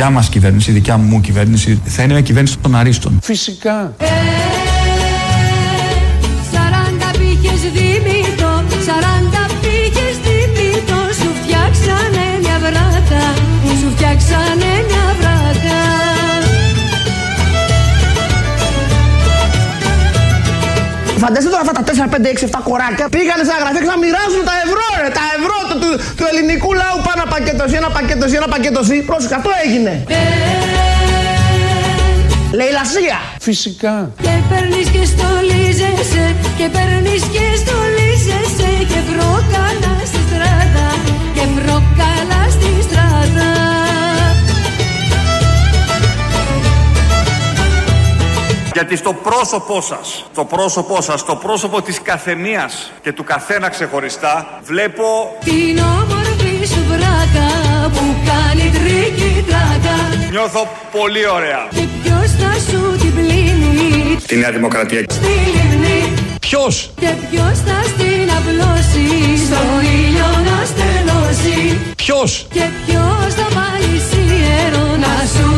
δικιά μας κυβέρνηση, η δικιά μου κυβέρνηση θα είναι μια κυβέρνηση των αρίστων. Φυσικά. Σαράντα πήγες δίμητο, σαράντα πήγες δίμητο Σου φτιάξανε μια βράτα, σου φτιάξανε μια βράτα Φανταστείτε τώρα αυτά τα 4, 5, 6, 7 κοράκια πήγανε στα γραφεία και να μοιράζουν τα ευρώ, ρε, τα ευρώ του, του, του ελληνικού λαού. Πάνω πακέτο ένα πακέτο ένα πακέτο Πρόσεχε, αυτό έγινε. Λαϊλασία. Φυσικά. Και παίρνεις και στολίζεσαι, και παίρνεις και στολίζεσαι Και βρόκαλα στη στράτα, και βρόκαλα στη Γιατί στο πρόσωπό σας, το πρόσωπό σας, το πρόσωπο της καθεμίας και του καθένα ξεχωριστά, βλέπω Την όμορφη σου βράκα που κάνει τρίκι τράκα Νιώθω πολύ ωραία. Και ποιος θα σου την πλύνει; Τη Νέα Δημοκρατία. στη λιμνή Ποιος; Και ποιος θα στην απλώσει; Στον ήλιο να στεγνώσει Ποιος; Και ποιος θα βάλει σίερο να σου τη σιερώσει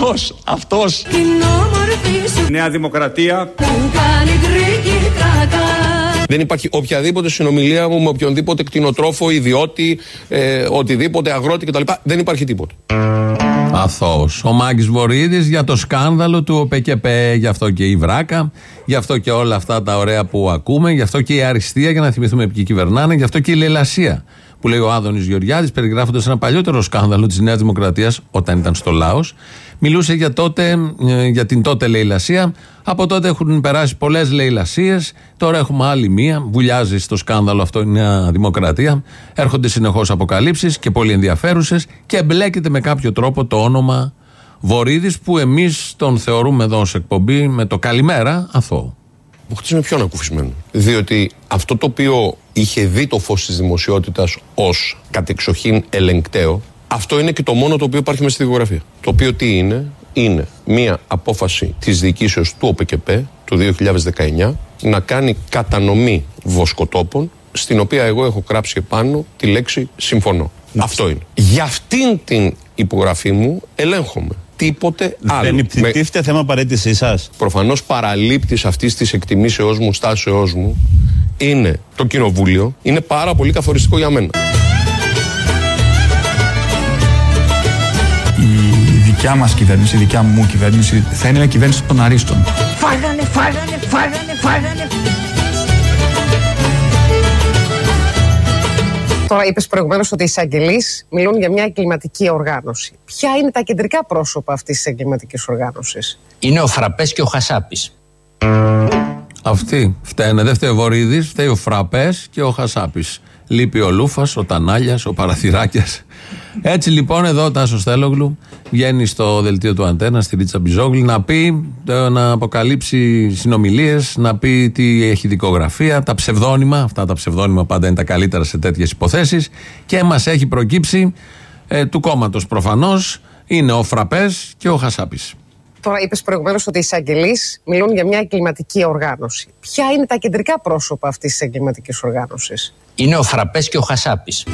Ποιος. Αυτός; Την όμορφη σου Νέα Δημοκρατία. που κάνει τρίκι τράκα Δεν υπάρχει οποιαδήποτε συνομιλία μου με οποιονδήποτε κτηνοτρόφο, ιδιώτη, ε, οτιδήποτε, αγρότη κτλ. Δεν υπάρχει τίποτα. Αθώος. Ο Μάκης Βορίδης για το σκάνδαλο του ΟΠΕΚΕΠΕ. Γι' αυτό και η Βράκα, γι' αυτό και όλα αυτά τα ωραία που ακούμε, γι' αυτό και η αριστεία για να θυμηθούμε ποιοι κυβερνάνε, γι' αυτό και η λεηλασία που λέει ο Άδωνης Γεωργιάδης, περιγράφοντας ένα παλιότερο σκάνδαλο της Νέας Δημοκρατίας όταν ήταν στο ΛΑΟΣ. Μιλούσε για, τότε, ε, για την τότε λαιλασία. Από τότε έχουν περάσει πολλές λαιλασίες. Τώρα έχουμε άλλη μία. Βουλιάζει στο σκάνδαλο αυτό η Νέα Δημοκρατία. Έρχονται συνεχώς αποκαλύψεις και πολύ ενδιαφέρουσες και εμπλέκεται με κάποιο τρόπο το όνομα Βορύδης που εμείς τον θεωρούμε εδώ ως εκπομπή με το καλημέρα αθώο. Μου χτίζει με πιο ανακουφισμένο. Διότι αυτό το οποίο είχε δει το φως της δημοσιότητας ως κατεξοχήν ελεγκταίο, αυτό είναι και το μόνο το οποίο υπάρχει μέσα στη δικογραφία. Το οποίο τι είναι, είναι μία απόφαση της διοικήσεως του ΟΠΕΚΕΠΕ του 2019 να κάνει κατανομή βοσκοτόπων στην οποία εγώ έχω γράψει επάνω τη λέξη συμφωνώ. Αυτό είναι. Για αυτήν την υπογραφή μου ελέγχομαι. Τίποτε άλλο. Δεν Με- υπτίθεται θέμα παρέτησή σα. προφανώς παραλήπτης αυτής της εκτιμήσεώς μου, στάσεώς μου είναι το κοινοβούλιο, είναι πάρα πολύ καθοριστικό για μένα. Δικιά μας κυβέρνηση, η δικιά μου κυβέρνηση θα είναι μια κυβέρνηση των αρίστων. Φάγανε, φάγανε, φάγανε, φάγανε. Τώρα είπες προηγουμένως ότι οι εισαγγελείς μιλούν για μια εγκληματική οργάνωση. Ποια είναι τα κεντρικά πρόσωπα αυτής της εγκληματικής οργάνωσης, Είναι ο Φραπές και ο Χασάπης. Αυτοί φταίνε. Δεν φταίει ο Βορύδης, φταίει ο Φραπές και ο Χασάπης. Λείπει ο Λούφας, ο Τανάλιας, ο Παραθυράκιας. Έτσι λοιπόν εδώ ο Τάσος Θέλογλου βγαίνει στο δελτίο του Αντένα, στη Ρίτσα Μπιζόγλη, να πει, ε, να αποκαλύψει συνομιλίες, να πει τι έχει δικογραφία, τα ψευδόνυμα. Αυτά τα ψευδόνυμα πάντα είναι τα καλύτερα σε τέτοιες υποθέσεις. Και μας έχει προκύψει ε, του κόμματος προφανώς είναι ο Φραπές και ο Χασάπης. Τώρα είπες προηγουμένως ότι οι εισαγγελείς μιλούν για μια εγκληματική οργάνωση. Ποια είναι τα κεντρικά πρόσωπα αυτής της εγκληματικής οργάνωσης, Είναι ο Φραπές και ο Χασάπης.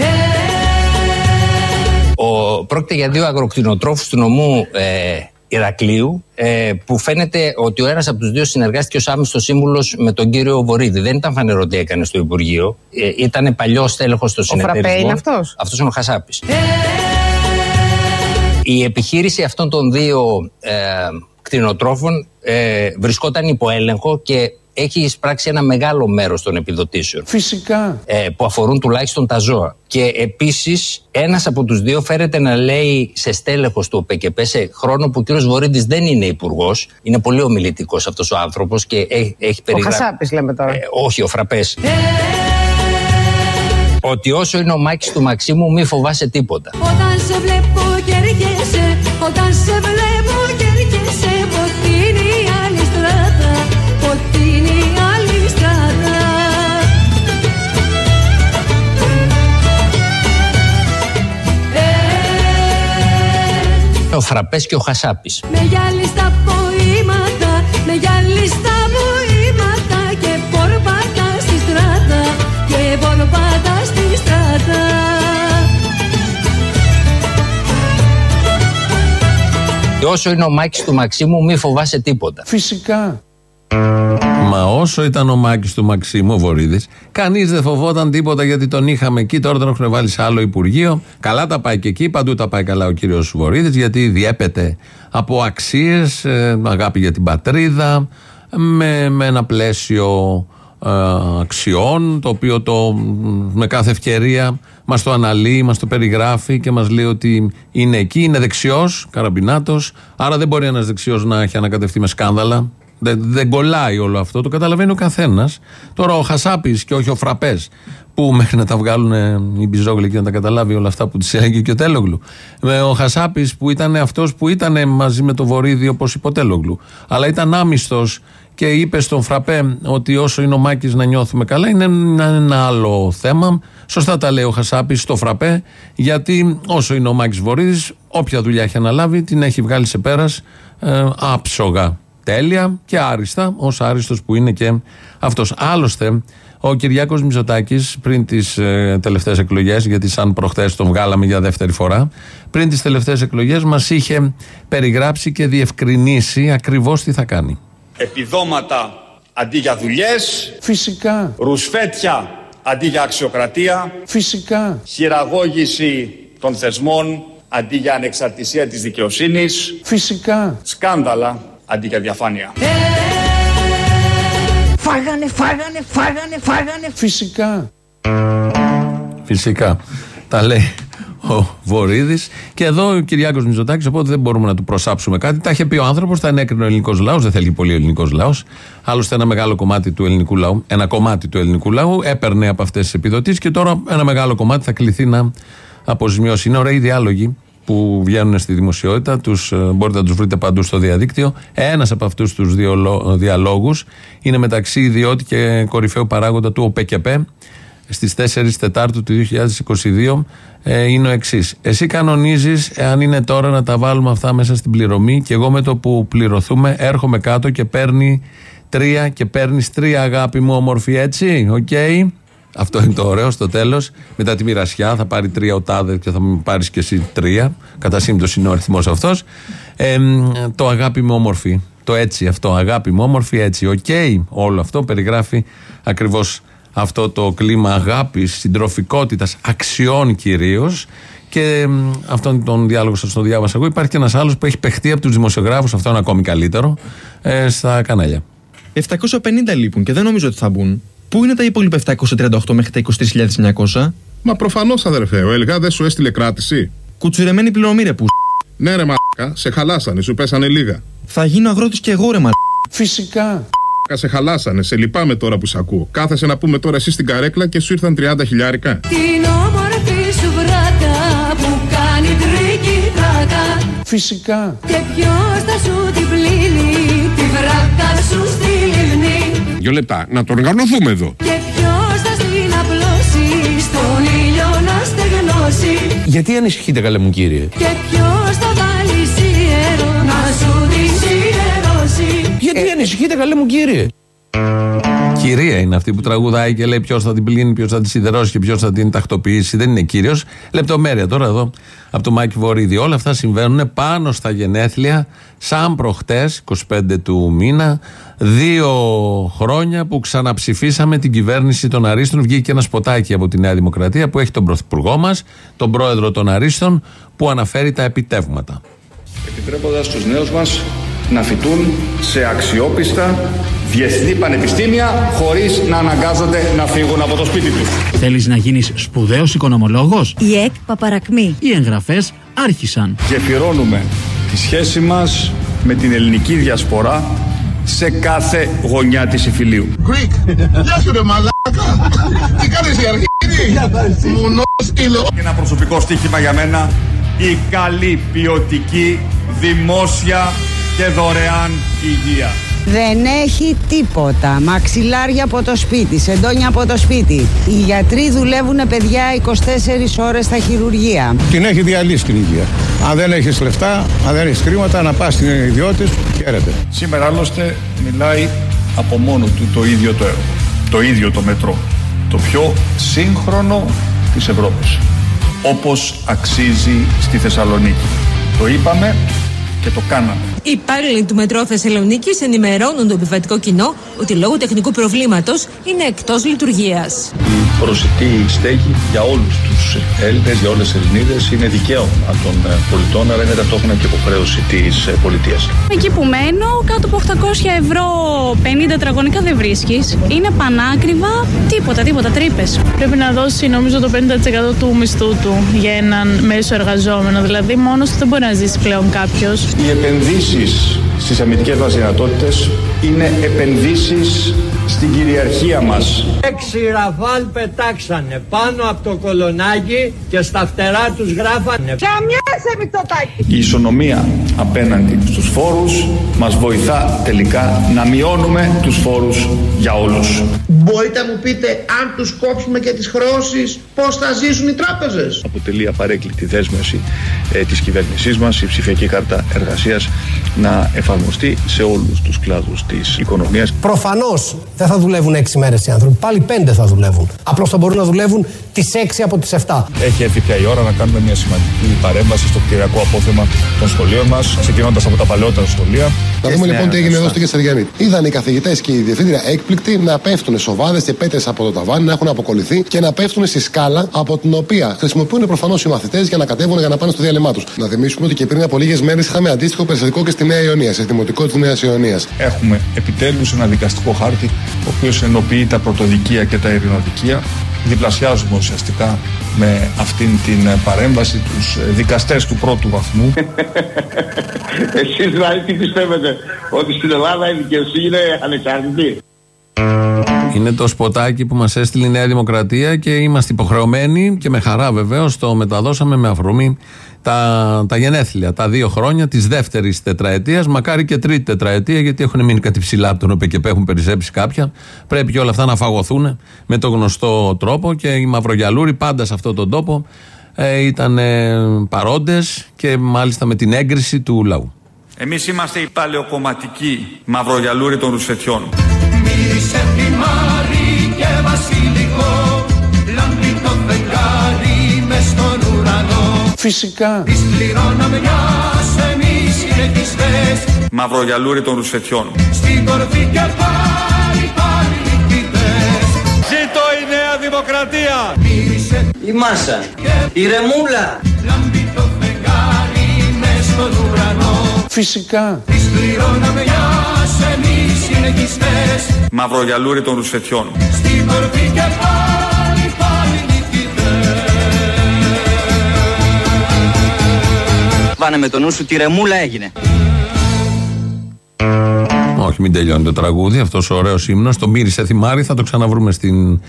Ο, πρόκειται για δύο αγροκτηνοτρόφους του νομού ε, Ηρακλείου ε, που φαίνεται ότι ο ένας από τους δύο συνεργάστηκε ως άμυστο σύμβουλος με τον κύριο Βορύδη. Δεν ήταν φανερό τι έκανε στο Υπουργείο. Ε, ήταν παλιό τέλεχος στο Φραπέ συνεταιρισμό. είναι αυτός; Αυτός είναι ο Χασάπης. Η επιχείρηση αυτών των δύο ε, κτηνοτρόφων ε, βρισκόταν υπό έλεγχο και έχει εισπράξει ένα μεγάλο μέρος των επιδοτήσεων Φυσικά. ε, που αφορούν τουλάχιστον τα ζώα. Και επίσης ένας από τους δύο φέρεται να λέει σε στέλεχος του ΟΠΕΚΕΠΕ σε χρόνο που ο κύριος Βορύδης δεν είναι υπουργός. Είναι πολύ ομιλητικός αυτός ο άνθρωπος και έχει, έχει Ο περιγράψει... Χασάπης, λέμε τώρα. Ε, όχι, ο Φραπές. Ότι όσο είναι ο Μάκης του Μαξίμου μη φοβάσαι τίποτα. Όταν σε βλέπω και έρχεσαι Όταν σε βλέπω ο Φραπέ και ο Χασάπης. Με γυάλι στα ποήματα, με γυάλι στα βοήματα και πορπάτα στη στράτα. Και πορπάτα στη στράτα. Και όσο είναι ο Μάκης του Μαξίμου, μη φοβάσαι τίποτα. Φυσικά. Μα όσο ήταν ο Μάκης του Μαξίμου, ο Βορύδης, κανείς δεν φοβόταν τίποτα γιατί τον είχαμε εκεί. Τώρα τον έχουν βάλει σε άλλο Υπουργείο. Καλά τα πάει και εκεί. Παντού τα πάει καλά ο κύριος Βορύδης γιατί διέπεται από αξίες, αγάπη για την πατρίδα, με, με ένα πλαίσιο ε, αξιών, το οποίο το, με κάθε ευκαιρία μας το αναλύει, μας το περιγράφει και μας λέει ότι είναι εκεί, είναι δεξιός, καραμπινάτος. Άρα δεν μπορεί ένας δεξιός να έχει ανακατευτεί με σκάνδαλα. Δεν, δεν κολλάει όλο αυτό, το καταλαβαίνει ο καθένας. Τώρα ο Χασάπης και όχι ο Φραπές, που μέχρι να τα βγάλουν ε, οι Μπιζόγλοι και να τα καταλάβει όλα αυτά που της έλεγε και ο Τέλογλου. Με ο Χασάπης που ήταν αυτός που ήταν μαζί με το Βορύδι όπως είπε ο Τέλογλου. Αλλά ήταν άμυστος και είπε στον Φραπέ ότι όσο είναι ο Μάκης να νιώθουμε καλά είναι ένα, ένα άλλο θέμα. Σωστά τα λέει ο Χασάπης στο Φραπέ, γιατί όσο είναι ο Μάκης Βορύδης, όποια δουλειά έχει αναλάβει την έχει βγάλει σε πέρας ε, άψογα τέλεια και άριστα, ως άριστος που είναι και αυτός. Άλλωστε, ο Κυριάκος Μητσοτάκης πριν τις ε, τελευταίες εκλογές, γιατί σαν προχθές τον βγάλαμε για δεύτερη φορά, πριν τις τελευταίες εκλογές μας είχε περιγράψει και διευκρινίσει ακριβώς τι θα κάνει. Επιδόματα αντί για δουλειές. Φυσικά. Ρουσφέτια αντί για αξιοκρατία. Φυσικά. Χειραγώγηση των θεσμών αντί για ανεξαρτησία της δικαιοσύνης. Φυσικά. Σκάνδαλα αντί για διαφάνεια. Φάγανε, φάγανε, φάγανε, φάγανε. Φυσικά. Φυσικά. Τα λέει ο Βορύδης. Και εδώ ο Κυριάκος Μητσοτάκη, οπότε δεν μπορούμε να του προσάψουμε κάτι. Τα είχε πει ο άνθρωπος, τα ενέκρινε ο ελληνικός λαός. Δεν θέλει πολύ ο ελληνικός λαός. Άλλωστε, ένα μεγάλο κομμάτι του ελληνικού λαού, ένα κομμάτι του ελληνικού λαού έπαιρνε από αυτές τις επιδοτήσεις και τώρα ένα μεγάλο κομμάτι θα κληθεί να αποζημιώσει. Είναι ωραίοι διάλογοι που βγαίνουν στη δημοσιότητα. Τους, ε, μπορείτε να τους βρείτε παντού στο διαδίκτυο. Ένας από αυτούς τους διαλόγους είναι μεταξύ ιδιώτη και κορυφαίου παράγοντα του ΟΠΕΚΕΠΕ στις 4 Τετάρτου του 2022 ε, είναι ο εξής. Εσύ κανονίζεις, εάν είναι τώρα να τα βάλουμε αυτά μέσα στην πληρωμή, και εγώ με το που πληρωθούμε έρχομαι κάτω και παίρνει τρία και παίρνεις τρία αγάπη μου όμορφη έτσι. Οκ. Αυτό είναι το ωραίο στο τέλος. Μετά τη μοιρασιά θα πάρει τρία ο τάδε και θα μου πάρεις και εσύ τρία. Κατά σύμπτωση είναι ο αριθμός αυτός. Ε, το αγάπη μου όμορφη. Το έτσι αυτό. Αγάπη μου όμορφη έτσι. Οκ. Όλο αυτό περιγράφει ακριβώς αυτό το κλίμα αγάπης, συντροφικότητας, αξιών κυρίως. Και μ, αυτόν τον διάλογο σας το διάβασα εγώ. Υπάρχει και ένας άλλος που έχει παιχτεί από τους δημοσιογράφους, αυτό είναι ακόμη καλύτερο, ε, στα κανάλια. 750 λείπουν και δεν νομίζω ότι θα μπουν. Πού είναι τα υπόλοιπα 738 μέχρι τα 23.900? Μα προφανώς αδερφέ, ο Ελγά δεν σου έστειλε κράτηση. Κουτσουρεμένη πληρωμή ρε που Ναι, ρε μαλάκα, σε χαλάσανε, σου πέσανε λίγα. Θα γίνω αγρότης και εγώ ρε μα. Φυσικά. Μαλάκα, Σε χαλάσανε, σε λυπάμαι τώρα που σε ακούω. Κάθεσαι να πούμε τώρα εσύ στην καρέκλα και σου ήρθαν 30 χιλιάρικα. Την όμορφη σου βράκα που κάνει τρίκι τράκα Φυσικά. Και ποιος θα σου την πλύνει τη βράκα σου στη λιμνή Δύο λεπτά, να οργανωθούμε εδώ. Και ποιος θα στην απλώσει στον ήλιο να στεγνώσει. Γιατί ανησυχείτε καλέ μου κύριε; Και ποιος θα βάλει σίερο να σου την σιερώσει. Γιατί ανησυχείτε καλέ μου κύριε; Κυρία είναι αυτή που τραγουδάει και λέει ποιος θα την πλύνει, ποιος θα τη σιδερώσει και ποιος θα την τακτοποιήσει. Δεν είναι κύριος. Λεπτομέρεια τώρα εδώ από το Μάκη Βορύδη. Όλα αυτά συμβαίνουν πάνω στα γενέθλια, σαν προχτές, 25 του μήνα, δύο χρόνια που ξαναψηφίσαμε την κυβέρνηση των Αρίστων. Βγήκε ένα σποτάκι από τη Νέα Δημοκρατία που έχει τον πρωθυπουργό μας, τον πρόεδρο των Αρίστων, που αναφέρει τα επιτεύγματα. Επιτρέποντας στους νέους μας να φοιτούν σε αξιόπιστα διεθνή πανεπιστήμια χωρίς να αναγκάζονται να φύγουν από το σπίτι τους. Θέλεις να γίνεις σπουδαίος οικονομολόγος; Η ΕΚ Παπαρακμή. Οι εγγραφές άρχισαν. Γεφυρώνουμε τη σχέση μας με την ελληνική διασπορά σε κάθε γωνιά της Ιφιλίου. Γεια σου ρε μαλάκα. Τι κάνεις η αρχή. Μουνός σκύλο. Και ένα προσωπικό στοίχημα για μένα, η καλή ποιοτική δημόσια και δωρεάν υγεία. Δεν έχει τίποτα. Μαξιλάρια από το σπίτι, σεντόνια από το σπίτι. Οι γιατροί δουλεύουν παιδιά 24 ώρες στα χειρουργεία. Την έχει διαλύσει την υγεία. Αν δεν έχεις λεφτά, αν δεν έχεις χρήματα, να πας στην ιδιώτης σου, χαίρετε. Σήμερα άλλωστε μιλάει από μόνο του το ίδιο το έργο. Το ίδιο το μετρό. Το πιο σύγχρονο της Ευρώπης. Όπως αξίζει στη Θεσσαλονίκη. Το είπαμε και το κάναμε. Οι υπάλληλοι του Μετρό Θεσσαλονίκης ενημερώνουν το επιβατικό κοινό ότι λόγω τεχνικού προβλήματος είναι εκτός λειτουργίας. Η προσιτή στέγη για όλους τους Έλληνες, για όλες τις Ελληνίδες είναι δικαίωμα των ε, πολιτών, αλλά είναι ταυτόχρονα και υποχρέωση της ε, πολιτείας. Εκεί που μένω, κάτω από 800 ευρώ 50 τετραγωνικά δεν βρίσκεις. Είναι πανάκριβα, τίποτα, τίποτα, τρύπες. Πρέπει να δώσει νομίζω το 50% του μισθού του για έναν μέσο εργαζόμενο. Δηλαδή, μόνος του δεν μπορεί να ζήσει πλέον κάποιος. Οι επενδύσεις στις αμυντικές μας δυνατότητες είναι επενδύσεις στην κυριαρχία μας. Έξι ραφάλ πετάξανε πάνω από το κολονάκι και στα φτερά τους γράφανε Καμιάσαι Μητσοτάκη! Η ισονομία απέναντι στους φόρους μας βοηθά τελικά να μειώνουμε τους φόρους για όλους. Μπορείτε να μου πείτε αν τους κόψουμε και τις χρεώσεις πώς θα ζήσουν οι τράπεζες; Αποτελεί απαρέκκλητη δέσμευση ε, της κυβέρνησής μας η ψηφιακή κάρτα εργασίας να εφαρμοστεί σε όλους τους κλάδους της οικονομίας. Προφανώς δεν θα δουλεύουν 6 μέρες οι άνθρωποι, πάλι 5 θα δουλεύουν. Απλώς θα μπορούν να δουλεύουν τις 6 από τις 7. Έχει έρθει πια η ώρα να κάνουμε μια σημαντική παρέμβαση στο κτηριακό απόθεμα των σχολείων μας, ξεκινώντας από τα παλαιότερα σχολεία. Να δούμε λοιπόν τι έγινε εδώ στην Κεσαριανή. Είδαν οι καθηγητές και η διευθύντρια έκπληκτοι να πέφτουν σοβάδες και πέτρες από το ταβάνι, να έχουν αποκολληθεί και να πέφτουν στη σκάλα από την οποία χρησιμοποιούν προφανώς οι μαθητές για να κατέβουν για να πάνε στο διάλειμμα τους. Να θυμίσουμε ότι και πριν από λίγες μέρες είχαμε αντίστοιχο περιστατικό και στη Νέα Ιωνία, σε δημοτικό της Νέας Ιωνίας. Έχουμε επιτέλους ένα δικαστικό χάρτη, ο οποίος ενοποιεί τα πρωτοδικεία και τα ειρηνοδικεία. Διπλασιάζουμε ουσιαστικά με αυτήν την παρέμβαση τους δικαστές του πρώτου βαθμού. Εσείς δηλαδή τι πιστεύετε, ότι στην Ελλάδα η δικαιοσύνη είναι ανεξάρτητη; Είναι το σποτάκι που μας έστειλε η Νέα Δημοκρατία και είμαστε υποχρεωμένοι και με χαρά βεβαίως το μεταδώσαμε με αφορμή τα, τα γενέθλια, τα δύο χρόνια της δεύτερης τετραετίας, μακάρι και τρίτη τετραετία, γιατί έχουν μείνει κάτι ψηλά από τον ΟΠΕΚΕΠ, έχουν περισσέψει κάποια. Πρέπει και όλα αυτά να φαγωθούν με το γνωστό τρόπο και οι Μαυρογιαλούροι πάντα σε αυτόν τον τόπο ε, ήταν ε, παρόντες και μάλιστα με την έγκριση του λαού. Εμείς είμαστε οι παλαιοκομματικοί μαυρογιαλούροι των Ρουσφετιών. Μύρισε πλημάρι και βασιλικό Λάμπει το φεγγάρι μες στον ουρανό Φυσικά. Τις πληρώναμε μιας εμείς συνεχιστές Μαυρογιαλούροι των Ρουσφετιών. Στην κορφή και πάλι πάλι νικητές Ζήτω η Νέα Δημοκρατία! Μύρισε Η Μάσα, η Ρεμούλα, Λάμπει το φεγγάρι μες στον ουρανό Φυσικά. Τις πληρώναμε μιας εμείς συνεχιστές Μαυρογιαλούροι των Ρουσφετιών. Στην κορφή και πάλι πάλι Βάνε με το νου σου, τη Ρεμούλα έγινε. Όχι, μην τελειώνει το τραγούδι. Αυτός ο ωραίος ύμνος. Το μύρισε θυμάρι. Θα το ξαναβρούμε στην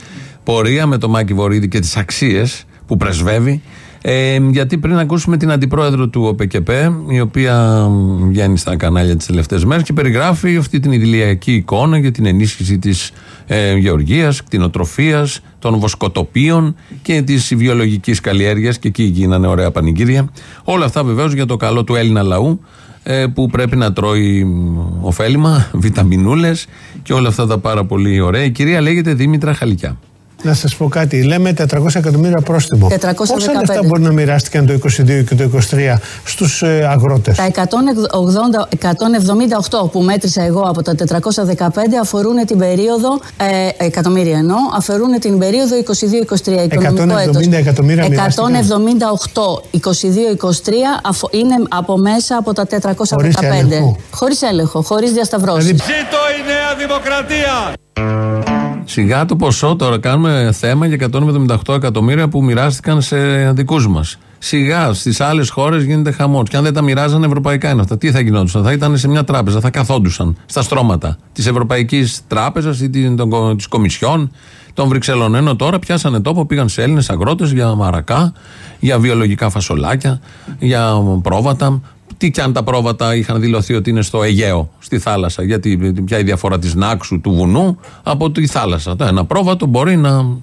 πορεία με το Μάκη Βορύδη και τις αξίες που πρεσβεύει. Ε, γιατί πριν ακούσουμε την αντιπρόεδρο του ΟΠΕΚΕΠ, η οποία βγαίνει στα κανάλια τις τελευταίες μέρες και περιγράφει αυτή την ιδηλιακή εικόνα για την ενίσχυση της ε, γεωργίας, κτηνοτροφίας, των βοσκοτοπίων και της βιολογικής καλλιέργειας. Και εκεί γίνανε ωραία πανηγύρια. Όλα αυτά βεβαίως για το καλό του Έλληνα λαού ε, που πρέπει να τρώει μ, ωφέλιμα, βιταμινούλες και όλα αυτά τα πάρα πολύ ωραία. Η κυρία λέγεται Δήμητρα Χαλικιά. Να σας πω κάτι. Λέμε 400 εκατομμύρια πρόστιμο. 415. Πόσα λεφτά μπορεί να μοιράστηκαν το 22 και το 23 στους ε, αγρότες; Τα 180, 178 που μέτρησα εγώ από τα 415 αφορούν την περίοδο, ε, εκατομμύρια εννοώ, αφορούν την περίοδο 22-23 οικονομικό 170 έτος. εκατομμύρια μοιράστηκαν. 178, 22-23 αφο- είναι από μέσα από τα 415. Χωρίς έλεγχο. Χωρίς έλεγχο, χωρίς διασταυρώσεις. Δηλαδή- Ζήτω η Νέα Δημοκρατία! Σιγά το ποσό τώρα κάνουμε θέμα για 178 εκατομμύρια που μοιράστηκαν σε δικούς μας. Σιγά στις άλλες χώρες γίνεται χαμός. Και αν δεν τα μοιράζανε ευρωπαϊκά είναι αυτά, τι θα γινόντουσαν; Θα ήταν σε μια τράπεζα, θα καθόντουσαν στα στρώματα της Ευρωπαϊκής Τράπεζας ή της Κομισιόν των Βρυξελών. Ενώ τώρα πιάσανε τόπο, πήγαν σε Έλληνες αγρότες για μαρακά, για βιολογικά φασολάκια, για πρόβατα. Τι κι αν τα πρόβατα είχαν δηλωθεί ότι είναι στο Αιγαίο, στη θάλασσα. Γιατί ποια η διαφορά της Νάξου, του βουνού, από τη θάλασσα. Το ένα πρόβατο μπορεί να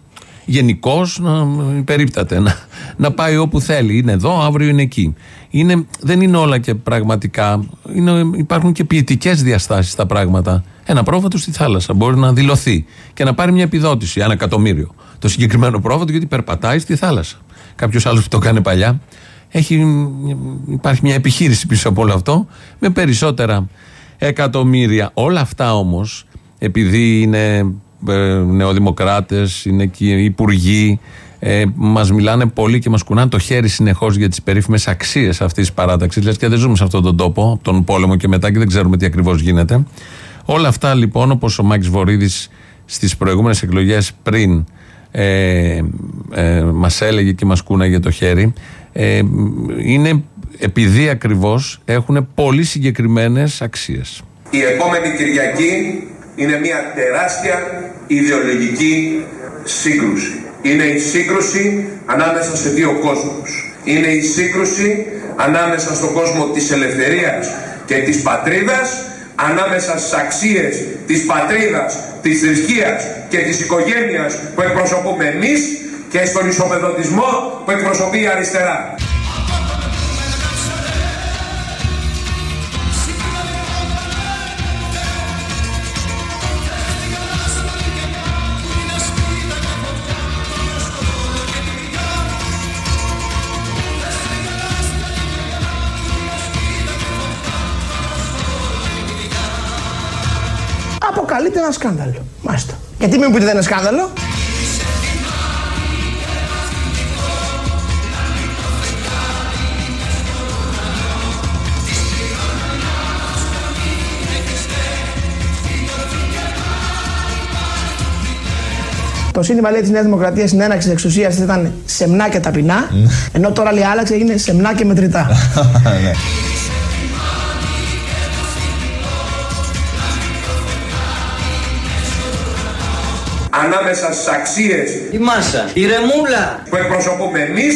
γενικώς να υπερίπταται, να, να πάει όπου θέλει. Είναι εδώ, αύριο είναι εκεί. Είναι, δεν είναι όλα και πραγματικά. Είναι, υπάρχουν και ποιητικές διαστάσεις στα πράγματα. Ένα πρόβατο στη θάλασσα μπορεί να δηλωθεί και να πάρει μια επιδότηση, ένα εκατομμύριο. Το συγκεκριμένο πρόβατο γιατί περπατάει στη θάλασσα. Κάποιος άλλος που το κάνει παλιά Έχει, υπάρχει μια επιχείρηση πίσω από όλο αυτό με περισσότερα εκατομμύρια. Όλα αυτά όμως επειδή είναι ε, νεοδημοκράτες, είναι και υπουργοί, ε, μας μιλάνε πολύ και μας κουνάνε το χέρι συνεχώς για τις περίφημες αξίες αυτής της παράταξης. Λες και δεν ζούμε σε αυτόν τον τόπο, από τον πόλεμο και μετά και δεν ξέρουμε τι ακριβώς γίνεται. Όλα αυτά λοιπόν, όπως ο Μάκης Βορύδης στις προηγούμενες εκλογές πριν ε, ε, μας έλεγε και μας κούναγε το χέρι, ε, είναι επειδή ακριβώς έχουν πολύ συγκεκριμένες αξίες. Η επόμενη Κυριακή είναι μια τεράστια ιδεολογική σύγκρουση. Είναι η σύγκρουση ανάμεσα σε δύο κόσμους. Είναι η σύγκρουση ανάμεσα στον κόσμο της ελευθερίας και της πατρίδας, ανάμεσα στις αξίες της πατρίδας, της θρησκείας και της οικογένειας που εκπροσωπούμε εμείς και στον ισοπεδωτισμό που εκπροσωπεί η αριστερά. Αποκαλείται ένα σκάνδαλο. Μάλιστα. Γιατί μην μου πείτε δεν είναι σκάνδαλο. Το σύνθημα λέει της Νέας Δημοκρατίας στην έναξη εξουσίας ήταν σεμνά και ταπεινά, ενώ τώρα λέει άλλαξε είναι σεμνά και μετρητά. Ανάμεσα στις αξίες Η μάσα, η ρεμούλα. που εκπροσωπούμε εμείς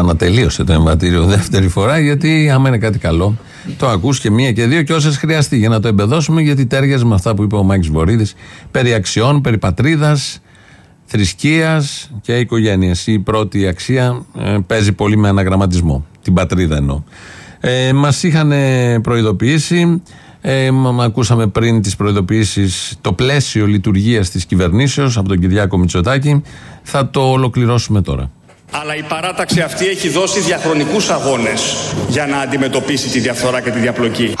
Ξανατελείωσε το εμβατήριο δεύτερη φορά, γιατί άμα είναι κάτι καλό, το ακούς και μία και δύο και όσες χρειαστεί για να το εμπεδώσουμε, γιατί τέριαζε με αυτά που είπε ο Μάκη Βορύδης περί αξιών, περί πατρίδας, θρησκείας και οικογένειας. Η πρώτη αξία ε, παίζει πολύ με αναγραμματισμό. Την πατρίδα εννοώ. Ε, Μας είχαν προειδοποιήσει. Ε, μ- ακούσαμε πριν τις προειδοποιήσεις το πλαίσιο λειτουργίας της κυβερνήσεως από τον Κυριάκο Μητσοτάκη θα το ολοκληρώσουμε τώρα Αλλά η παράταξη αυτή έχει δώσει διαχρονικούς αγώνες για να αντιμετωπίσει τη διαφθορά και τη διαπλοκή.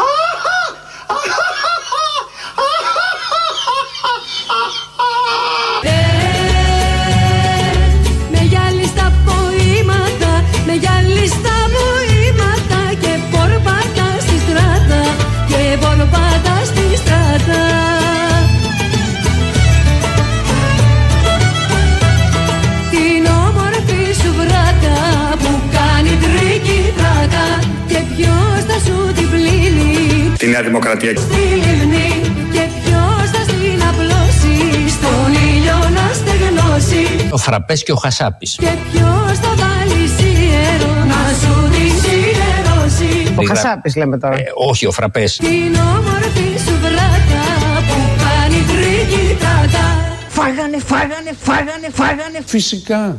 Νέα Δημοκρατία. στη λιμνή και ποιος θα στην απλώσει στον ήλιο να στεγνώσει Ο Φραπές και ο Χασάπης. και ποιος θα βάλει σιέρο να σου την σιερώσει Ο Χασάπης λέμε τώρα. όχι, ο Φραπές. Την όμορφη σου βράκα που κάνει τρίκι τράτα Φάγανε, φάγανε, φάγανε, φάγανε. Φυσικά.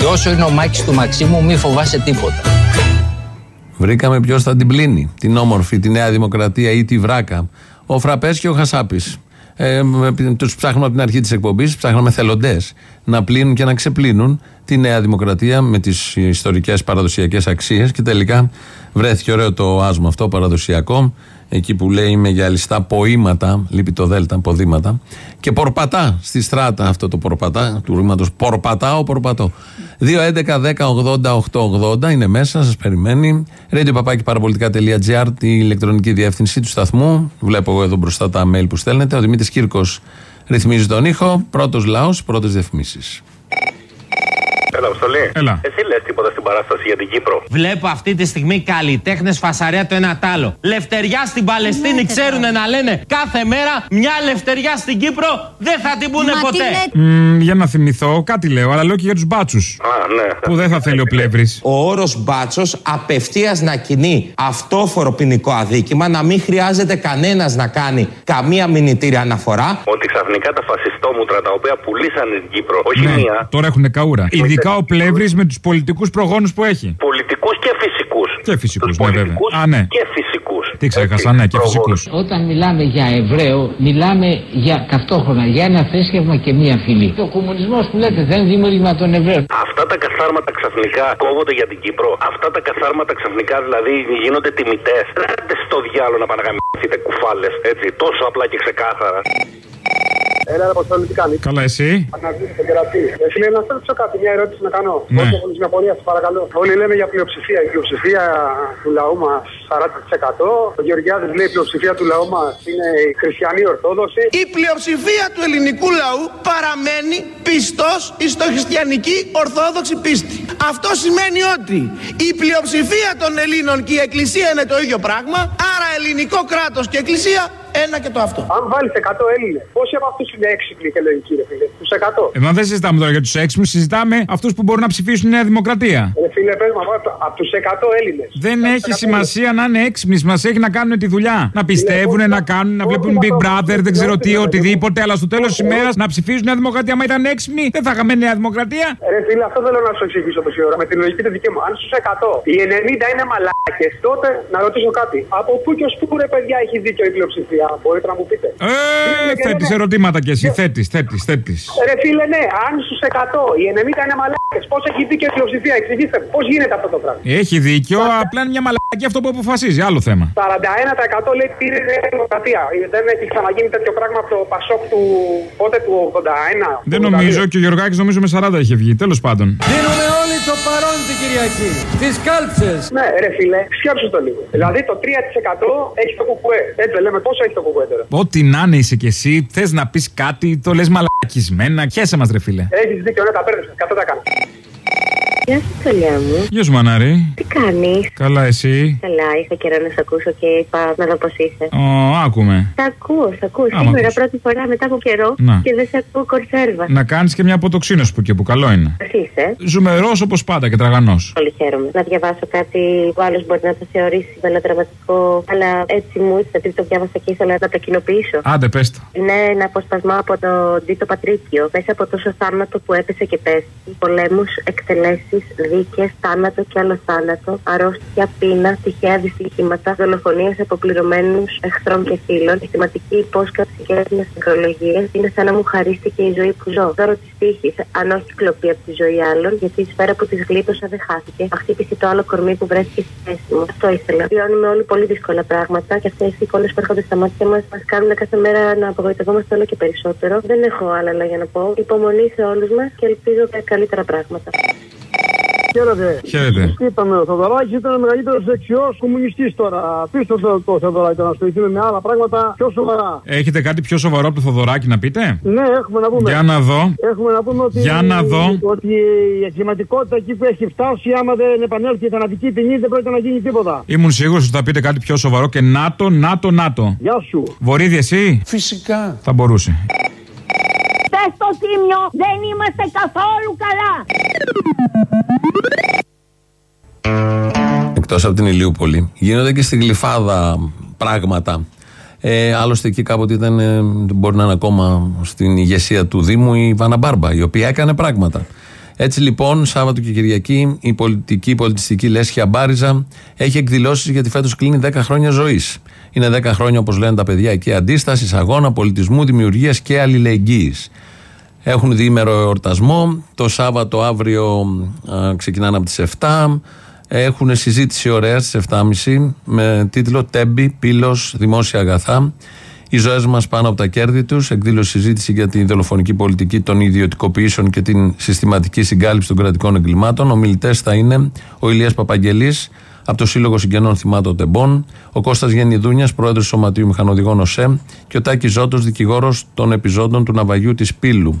Και όσο είναι ο Μάκης του Μαξίμου, μη φοβάσαι τίποτα. Βρήκαμε ποιος θα την πλύνει. Την όμορφη, τη Νέα Δημοκρατία ή τη Βράκα. Ο Φραπές και ο Χασάπης. Ε, τους ψάχνουμε από την αρχή της εκπομπής, ψάχναμε θελοντές να πλύνουν και να ξεπλύνουν τη Νέα Δημοκρατία με τις ιστορικές παραδοσιακές αξίες και τελικά βρέθηκε ωραίο το άσμα αυτό παραδοσιακό. Εκεί που λέει με γυαλιστά ποήματα, λείπει το δέλτα, ποδήματα, και πορπατά στη στράτα αυτό το πορπατά, του ρήματος πορπατάω, πορπατώ. 2.11.10.80.880 είναι μέσα, σας περιμένει. Radio παπάκι παραπολιτικά.gr, τη ηλεκτρονική διεύθυνση του σταθμού. Βλέπω εγώ εδώ μπροστά τα mail που στέλνετε. Ο Δημήτρης Κύρκος ρυθμίζει τον ήχο. Πρώτος λαός, πρώτες διαφημίσεις. Έλα, Αποστολή. Έλα. Εσύ λες τίποτα στην παράσταση για την Κύπρο. Βλέπω αυτή τη στιγμή καλλιτέχνες φασαρία το ένα τ' άλλο. Λευτεριά στην Παλαιστίνη ξέρουν να λένε κάθε μέρα μια λευτεριά στην Κύπρο δεν θα την πούνε ποτέ. Μμ, για να θυμηθώ, κάτι λέω, αλλά λέω και για τους μπάτσους. Α, ναι. Που δεν θα θέλει ο πλεύρης. Ο όρος μπάτσος απευθείας να κινεί αυτόφορο ποινικό αδίκημα, να μην χρειάζεται κανένας να κάνει καμία μηνυτήρια αναφορά. Ότι ξαφνικά τα φασιστόμουτρα τα οποία πουλήσανε την Κύπρο, όχι Ναι, μία, τώρα έχουν καούρα. Ειδικά ο πλεύρης με τους πολιτικούς προγόνους που έχει. πολιτικούς και φυσικούς. Και φυσικούς, ναι, βέβαια. Α, ναι. Και φυσικούς. Τι ξέχασα, ναι, και φυσικούς. Όταν μιλάμε για Εβραίο, μιλάμε για ταυτόχρονα για ένα θρήσκευμα και μία φυλή. Ο κομμουνισμός που λέτε δεν είναι δημιούργημα των Εβραίων. Αυτά τα καθάρματα ξαφνικά κόβονται για την Κύπρο. Αυτά τα καθάρματα ξαφνικά δηλαδή γίνονται τιμητές. Άντε στο διάλογο να παναγαμίσετε κουφάλες. Έτσι, τόσο απλά και ξεκάθαρα. Έλα, ρε Αποστόλη, τι κάνει. Καλά, εσύ. Αναζήσει τον κερατή. Εσύ λέει να σε ρωτήσω κάτι, μια ερώτηση να κάνω. Ναι. Όχι, έχω μια πορεία, σας παρακαλώ. Όλοι λέμε για πλειοψηφία. Η πλειοψηφία του λαού μας 40%. Ο Γεωργιάδης λέει η πλειοψηφία του λαού μας είναι η χριστιανή Ορθόδοξη. Η πλειοψηφία του ελληνικού λαού παραμένει πιστός στο χριστιανική ορθόδοξη πίστη. Αυτό σημαίνει ότι η πλειοψηφία των Ελλήνων και η Εκκλησία είναι το ίδιο πράγμα, άρα ελληνικό κράτος και Εκκλησία ένα και το αυτό. Αν βάλεις 100 Έλληνες, πόσοι από αυτούς είναι έξυπνοι και λογικοί, ρε φίλε. Τους 100. Ε, μα δεν συζητάμε τώρα για τους έξυπνους, συζητάμε αυτούς που μπορούν να ψηφίσουν η Νέα Δημοκρατία. Ρε φίλε, πες μου, από τους 100 Έλληνες. Δεν έχει σημασία να είναι έξυπνοι, σημασία έχει να κάνουν τη δουλειά. Να πιστεύουν, να κάνουν, να βλέπουν Big Brother, δεν ξέρω τι, οτιδήποτε, αλλά στο τέλος της ημέρας να ψηφίζουν Νέα Δημοκρατία. Μα ήταν έξυπνοι, δεν θα είχαμε Νέα Δημοκρατία. Ρε φίλε, αυτό θέλω να σου εξηγήσω τόση ώρα. Με την λογική τη δική μου. Αν στους 100 οι 90 είναι μαλάκες, τότε να ρωτήσω κάτι. Από πού και ως πού ρε παιδιά έχει δίκιο η πλειοψηφία; Μπορείτε να μου πείτε. Ε, θέτεις ερωτήματα κι εσύ, θέτεις, θέτεις, θέτεις. Ρε φίλε, ναι, αν στους 100 οι 90 είναι μαλάκες, πώς έχει δίκιο η πλειοψηφία. Εξηγήστε μου, πώς γίνεται αυτό το πράγμα; Έχει δίκιο, απλά είναι μια μαλακή αυτό που αποφασίζει, άλλο θέμα. 41% λέει πήρε η Νέα Δημοκρατία. Δεν έχει ξαναγίνει τέτοιο πράγμα από το Πασόκ του πότε του 81. Δεν νομίζω και ο Γιωργάκης νομίζω με 40 είχε βγει, τέλος πάντων. Δίνουμε όλοι το παρόν την Κυριακή. Τις κάλψες. Ναι, ρε φίλε, σκέψου το λίγο. Δηλαδή το 3% έχει το κουκουέ. Έτσι δεν λέμε πόσο έχει το κουκουέ τώρα; Ό,τι να είναι είσαι κι εσύ, θες να πεις κάτι, το λες μαλακισμένα. Χέσε μας, ρε φίλε. Έχεις δίκιο, ναι, τα παίρνεις. Κατά τα κάνω. Γεια σου, Τολιά μου. Γεια σου, Μανάρη. Τι κάνεις; Καλά, εσύ; Καλά, είχα καιρό να σε ακούσω και είπα να δω πώς είσαι. Ω, άκουμε. Τα ακούω, σε ακούω. Άμα Σήμερα ακούς. πρώτη φορά μετά από καιρό Να. και δεν σε ακούω κορσέρβα. Να κάνεις και μια αποτοξίνωση που και που καλό είναι. Εσύ είσαι; Ζουμερό όπως πάντα και τραγανός. Πολύ χαίρομαι. Να διαβάσω κάτι που άλλος μπορεί να το θεωρήσει μελοδραματικό, αλλά έτσι μου ήρθε επειδή το διάβασα και ήθελα να το κοινοποιήσω. Άντε, πες το. Είναι ένα αποσπασμό από τον Τίτο Πατρίκιο. Μέσα από τόσο θάνατο που έπεσε και πέσει. Πολέμους, εκτελέσεις, δίκε, θάνατο και άλλος θάνατο, αρρώστια, πείνα, τυχαία δυστυχήματα, δολοφονίες αποπληρωμένου εχθρών και φίλων, συστηματική υπόσκαψη και έτοιμε νεκρολογίες. Είναι σαν να μου χαρίστηκε η ζωή που ζω. Δώρο της τύχης, αν όχι κλοπή από τη ζωή άλλων, γιατί η σφαίρα που της γλίτωσα δεν χάθηκε. Αχτύπησε το άλλο κορμί που βρέθηκε στη θέση μου. Αυτό ήθελα. Βιώνουμε όλοι πολύ δύσκολα πράγματα και αυτές οι εικόνες που έρχονται στα μάτια μας μας κάνουν κάθε μέρα να απογοητευόμαστε όλο και περισσότερο. Δεν έχω άλλα λόγια να πω. Υπομονή σε όλους μας και ελπίζω για καλύτερα πράγματα. Χαίρετε. Χαίρετε. Είπαμε, ο Θοδωράκης ήταν ο μεγαλύτερο δεξιός κομμουνιστής τώρα. Πίσω το, το Θοδωράκη να ασχοληθεί με άλλα πράγματα πιο σοβαρά. Έχετε κάτι πιο σοβαρό από το Θοδωράκι να πείτε; Ναι, έχουμε να πούμε. Για να δω. Έχουμε να πούμε ότι, Για να δω. ότι η εγκληματικότητα εκεί που έχει φτάσει, άμα δεν επανέλθει η θανατική ποινή, δεν πρόκειται να γίνει τίποτα. Ήμουν σίγουρος ότι θα πείτε κάτι πιο σοβαρό και ΝΑΤΟ, ΝΑΤΟ, ΝΑΤΟ. Γεια σου. Βορύδη, εσύ; Φυσικά. Θα μπορούσε. Πες στο τίμιο, δεν είμαστε καθόλου καλά. Εκτός από την Ηλιούπολη. Γίνονται και στην Γλυφάδα πράγματα. Ε, άλλωστε εκεί κάποτε ήταν, ε, μπορεί να είναι ακόμα στην ηγεσία του Δήμου η Βάνα Μπάρμπα, η οποία έκανε πράγματα. Έτσι λοιπόν, Σάββατο και Κυριακή, η πολιτική πολιτιστική Λέσχια Μπάριζα έχει εκδηλώσεις γιατί φέτος κλείνει 10 χρόνια ζωής. Είναι 10 χρόνια, όπως λένε τα παιδιά εκεί, αντίστασης, αγώνα, πολιτισμού, δημιουργίας και αλληλεγγύης. Έχουν διήμερο εορτασμό. Το Σάββατο αύριο α, ξεκινάνε από τις 7. Έχουν συζήτηση ωραία στις 7.30 με τίτλο «Τέμπη, πύλος, δημόσια αγαθά». Οι ζωές μας πάνω από τα κέρδη τους. Εκδήλωση συζήτηση για την δολοφονική πολιτική των ιδιωτικοποιήσεων και την συστηματική συγκάλυψη των κρατικών εγκλημάτων. Ομιλητές θα είναι ο Ηλίας Παπαγγελής από το Σύλλογο Συγγενών Θυμάτων Τεμπών, ο Κώστας Γεννηδούνια, πρόεδρος του Σωματείου Μηχανοδηγών ΟΣΕ και ο Τάκης Ζώτος, δικηγόρος των επιζώντων του ναυαγιού της Πύλου.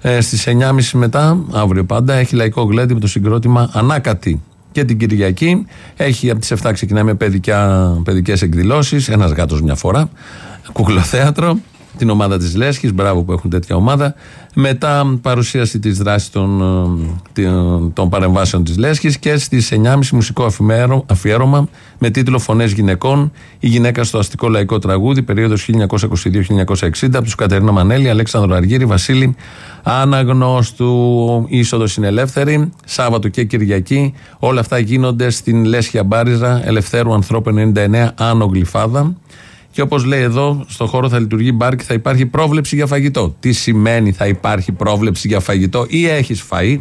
Ε, Στις 9.30 μετά, αύριο πάντα, έχει λαϊκό γλέντι με το συγκρότημα Ανάκατη. Και την Κυριακή έχει από τις 7 ξεκινάει με παιδικές εκδηλώσεις. Ένας γάτος μια φορά. Κουκλοθέατρο. Την ομάδα της Λέσχης. Μπράβο που έχουν τέτοια ομάδα. Μετά παρουσίαση της δράσης των, ε, των- των παρεμβάσεων της Λέσχης. Και στις 9.30 μουσικό αφημέρο- αφιέρωμα με τίτλο Φωνές Γυναικών. Η γυναίκα στο αστικό λαϊκό τραγούδι, περίοδος 1922-1960. Από τους Κατερίνα Μανέλη, Αλέξανδρο Αργύρη, Βασίλη Αναγνώστου. Η είσοδος είναι ελεύθερη. Σάββατο και Κυριακή. Όλα αυτά γίνονται στην Λέσχια Μπάριζα, Ελευθέρου Ανθρώπου 99, Άνω Γλυφάδα. Και όπως λέει εδώ, στο χώρο θα λειτουργεί μπαρ και θα υπάρχει πρόβλεψη για φαγητό. Τι σημαίνει θα υπάρχει πρόβλεψη για φαγητό, ή έχεις φαΐ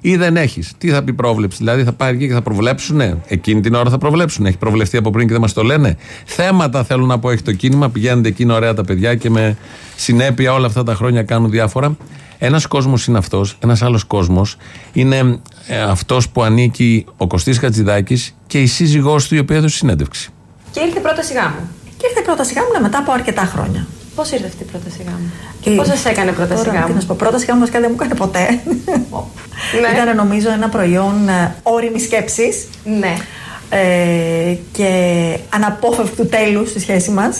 ή δεν έχεις. Τι θα πει πρόβλεψη, δηλαδή θα πάει εκεί και θα προβλέψουν. Εκείνη την ώρα θα προβλέψουν. Έχει προβλεφθεί από πριν και δεν μας το λένε; Θέματα θέλω να πω έχει το κίνημα. Πηγαίνετε εκεί, είναι ωραία τα παιδιά και με συνέπεια όλα αυτά τα χρόνια κάνουν διάφορα. Ένας κόσμος είναι αυτός, ένας άλλος κόσμος είναι αυτός που ανήκει ο Κωστής Χατζηδάκης και η σύζυγός του η οποία έδωσε συνέντευξη. Και ήρθε η πρόταση γάμου. Και ήρθε η πρόταση γάμου ναι, μετά από αρκετά χρόνια. Πώς ήρθε αυτή η πρόταση γάμου; Και Η- πώς σας έκανε πρόταση Τώρα, γάμου; Τι να σου πω, πρόταση γάμου βασικά δεν μου έκανε ποτέ. Ναι. Ήταν νομίζω ένα προϊόν ε, όρημη σκέψης. Ναι. Ε, και αναπόφευκτου τέλους στη σχέση μας.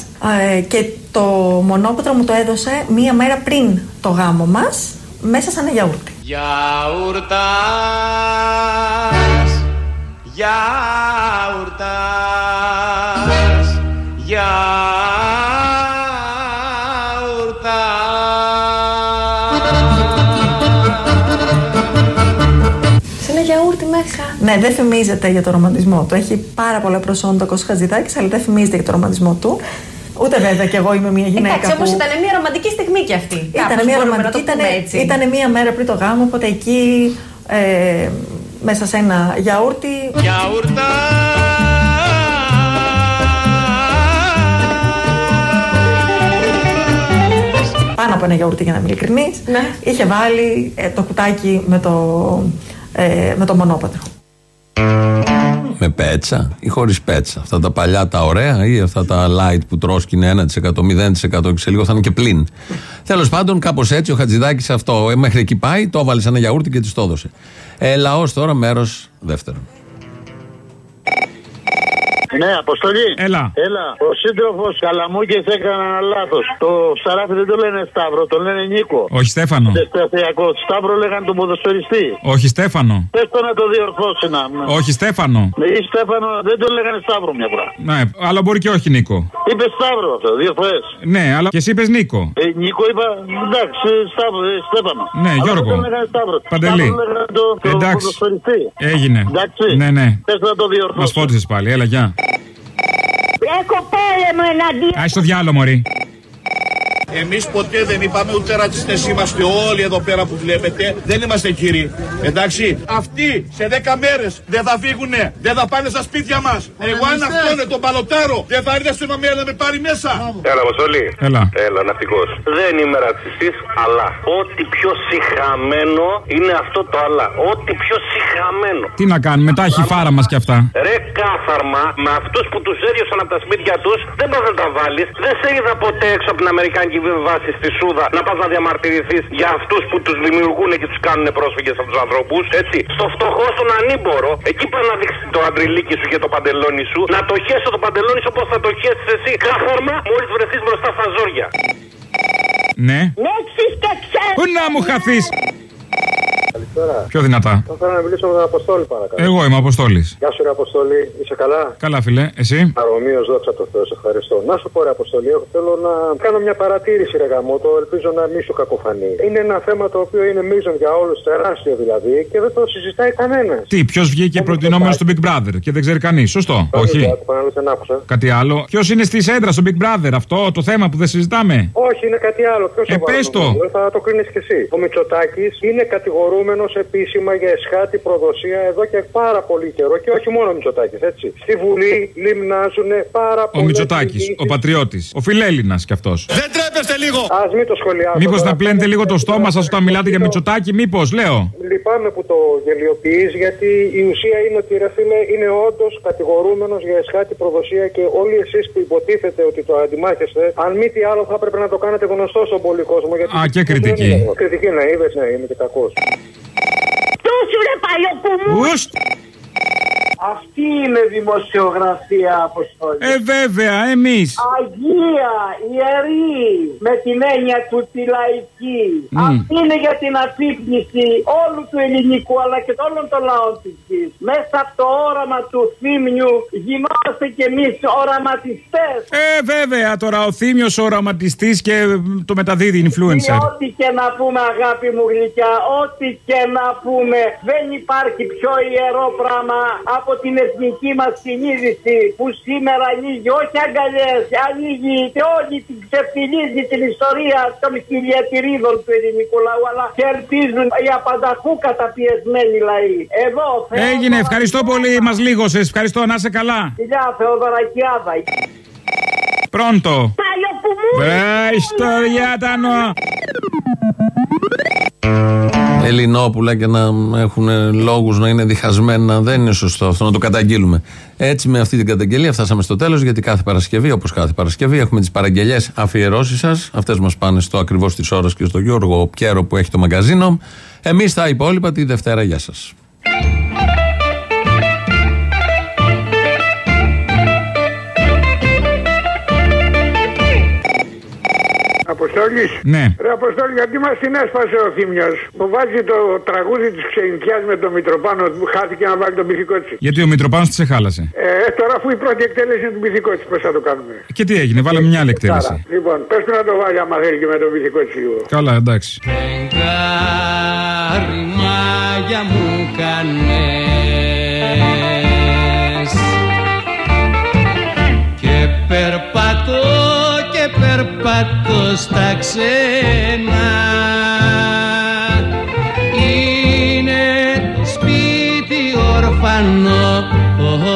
Ε, και το μονόπετρο μου το έδωσε μία μέρα πριν το γάμο μας, μέσα σαν ένα γιαούρτι. Γιαουρτάς, γιαουρτάς, Ναι, δεν φημίζεται για το ρομαντισμό του. Έχει πάρα πολλά προσόντα ο Κώστας Χατζηδάκης, αλλά δεν φημίζεται για το ρομαντισμό του. Ούτε βέβαια και εγώ είμαι μια γυναίκα. Εντάξει, που... όμως ήταν μια ρομαντική στιγμή κι αυτή. Ήταν Κάπως μια μπορούμε να ρομαντική, το πούμε ήταν, έτσι. ήταν μια μέρα πριν το γάμο, οπότε εκεί ε, μέσα σε ένα γιαούρτι. Πάνω από ένα γιαούρτι για να είμαι ειλικρινής, είχε βάλει ε, το κουτάκι με το, ε, με το μονόπατρο. Με πέτσα ή χωρίς πέτσα. Αυτά τα παλιά τα ωραία ή αυτά τα light που τρως και είναι 1%, 0% και σε λίγο θα είναι και πλην. Τέλος πάντων, κάπως έτσι ο Χατζηδάκης αυτό ε, μέχρι εκεί πάει, το έβαλε σε ένα γιαούρτι και της το έδωσε. Ε, Λαός τώρα, μέρος δεύτερο. Ναι, αποστολή. Έλα. Έλα. Ο σύντροφος Καλαμούκε έκανε ένα λάθος. Το Σαράφι δεν το λένε Σταύρο, το λένε Νίκο. Όχι Στέφανο. Τεσταθιακό. Σταύρο λέγανε τον ποδοσφαιριστή. Όχι Στέφανο. Πες το να το διορθώσει να. να- Όχι Στέφανο. Ή Στέφανο δεν το λέγανε Σταύρο μια φορά. Ναι, αλλά μπορεί και όχι Νίκο. Είπες Σταύρο αυτό, δύο φορέ. Ναι, αλλά και εσύ είπες Νίκο. Ε, Νίκο είπα, εντάξει, Σταύρο, ε, Στέφανο. Ναι, Αλλά Γιώργο. δεν το λέγανε Σταύρο. Παντελή. Σταύρο λέγανε το, το Εντάξει. ποδοσφαιριστή. Έγινε. Εντάξει. Ναι, ναι. Πες να το Μας διορθώσει. φώτισες πάλι, έλα, γεια. Έχω πόλεμο εναντίον. Άι στο διάλογο, Μωρή. Εμείς ποτέ δεν είπαμε ούτε ρατσιστές είμαστε όλοι εδώ πέρα που βλέπετε. Δεν είμαστε κύριοι. Εντάξει. Αυτοί σε 10 μέρες δεν θα φύγουνε. Δεν θα πάνε στα σπίτια μας. Εγώ αν αυτό είναι τον παλωτάρο, δεν θα έρθει η αστυνομία να με πάρει μέσα. Έλα, Αποστολή. Έλα. Έλα, ναυτικός. Δεν είμαι ρατσιστής, αλλά ό,τι πιο συχαμένο είναι αυτό το αλλά. Ό,τι πιο συχαμένο. Τι να κάνουμε, μετά έχει φάρα μας κι αυτά. Ρε κάθαρμα, με αυτούς που τους έδιωσαν από τα σπίτια τους, δεν πα να τα βάλεις. Δεν σε είδα ποτέ έξω από την Αμερικάνικη βάση στη Σούδα να πας να διαμαρτυρηθείς για αυτούς που τους δημιουργούν και τους κάνουν πρόσφυγες από τους ανθρώπους. Έτσι. Στο φτωχό, στον ανήμπορο, εκεί πας να δείξεις το αντριλίκι σου και το παντελόνι σου, να το χέσει το παντελόνι σου όπως θα το χέσεις εσύ. Κάθαρμα, μόλις βρεθείς μπροστά στα ζόρια. Ναι. Λέξεις και ξέρεις. Πού να μου χαθείς. Καλησπέρα. Πιο δυνατά. Θα ήθελα να μιλήσω με τον Αποστόλη, παρακαλώ. Εγώ είμαι Αποστόλης. Γεια σου, ρε Αποστόλη. Είσαι καλά; Καλά, φιλέ, εσύ; Παρομοίως, δόξα τω Θεώ, σε ευχαριστώ. Να σου πω, ρε Αποστολή, εγώ θέλω να κάνω μια παρατήρηση, ρε Γαμότο. Ελπίζω να μην σου κακοφανεί. Είναι ένα θέμα το οποίο είναι μείζον για όλους, τεράστιο δηλαδή, και δεν το συζητάει κανένας. Τι, ποιος βγήκε προτινόμενος στο Big Brother και δεν ξέρει κανείς. Σωστό. Όχι; δεν άκουσα. Κάτι άλλο. Ποιος είναι στη σέντρα στο Big Brother, αυτό το θέμα που δεν συζητάμε; Όχι, είναι κάτι άλλο. Ποιος Ε, πες το. Θα το κρίνεις κι εσύ. Ο Μητσοτάκης είναι κατηγορούμενος επίσημα για εσχάτη προδοσία εδώ και πάρα πολύ καιρό. Και όχι μόνο ο Μητσοτάκης, έτσι. Στη Βουλή λιμνάζουν πάρα Ο πολλέ. Μητσοτάκης, ο πατριώτης. Ο φιλέλληνας κι αυτός. Δεν τρέπεστε λίγο! Α μην το σχολιάσω. Μήπως τώρα. να πλένετε λίγο το στόμα σας όταν μιλάτε για Μητσοτάκη, μήπως, λέω. λυπάμαι που το γελιοποιείς, γιατί η ουσία είναι ότι ρε φίλε είναι όντως κατηγορούμενος για εσχάτη προδοσία και όλοι εσείς που υποτίθεται ότι το αντιμάχεστε, αν μη τι άλλο θα έπρεπε να το κάνετε γνωστό στον πολύ κόσμο. Γιατί Α, και κριτική. δεν είναι- Κριτική να είδες, ναι, είμαι και κακός. Τούσου ρε παλιοκουμού! Αυτή είναι δημοσιογραφία, Αποστόλη. Ε, βέβαια, εμείς. Αγία, ιερή, με την έννοια του τη λαϊκή. Μμ. Αυτή είναι για την αφύπνιση όλου του ελληνικού αλλά και όλων των λαών της γης. Μέσα από το όραμα του θύμιου γινόμαστε κι εμείς οραματιστές. Ε, βέβαια, τώρα ο θύμιο οραματιστής και το μεταδίδει influencer. Είναι Ό,τι και να πούμε αγάπη μου γλυκιά, ό,τι και να πούμε δεν υπάρχει πιο ιερό πράγμα από την εθνική μας συνείδηση που σήμερα ανοίγει όχι αγκαλιές, ανοίγει και όλη την ξεφτιλίζει την ιστορία των χιλιατηρίδων του ελληνικού λαού αλλά και ελπίζουν οι απανταχού καταπιεσμένοι λαοί. Εδώ Έγινε, ευχαριστώ πολύ, μας λίγωσες. Ευχαριστώ, να είσαι καλά. Φιλιά Θεοδωρακιάδα. Πρώτο. Βρε, ιστοριάτανο. Ελληνόπουλα και να έχουν λόγους να είναι διχασμένα. Δεν είναι σωστό αυτό να το καταγγείλουμε. Έτσι, με αυτή την καταγγελία φτάσαμε στο τέλος, γιατί κάθε Παρασκευή, όπως κάθε Παρασκευή, έχουμε τις παραγγελίε αφιερώσεις σας. Αυτές μας πάνε στο ακριβώς τη ώρα και στο Γιώργο Πιέρο που έχει το μαγκαζίνο. Εμείς τα υπόλοιπα τη Δευτέρα. Γεια σας. Αποστόλης. Ναι. Ρε Αποστόλη, γιατί μας την έσπασε ο Θήμιος που βάζει το τραγούδι της ξενιτιά με τον Μητροπάνο που χάθηκε να βάλει τον πυθικότσι. Γιατί ο Μητροπάνος τη εχάλασε. Ε, τώρα αφού η πρώτη εκτέλεση είναι του πυθικότσι, πώς θα το κάνουμε; Και τι έγινε, βάλαμε μια άλλη εκτέλεση. Λοιπόν, πες του να το βάλει άμα θέλει και με τον πυθικότσι λίγο. Καλά, εντάξει. Καρμάγια μου κάνες Και περπατώ και περπατώ στα ξένα. Είναι το σπίτι ορφανό,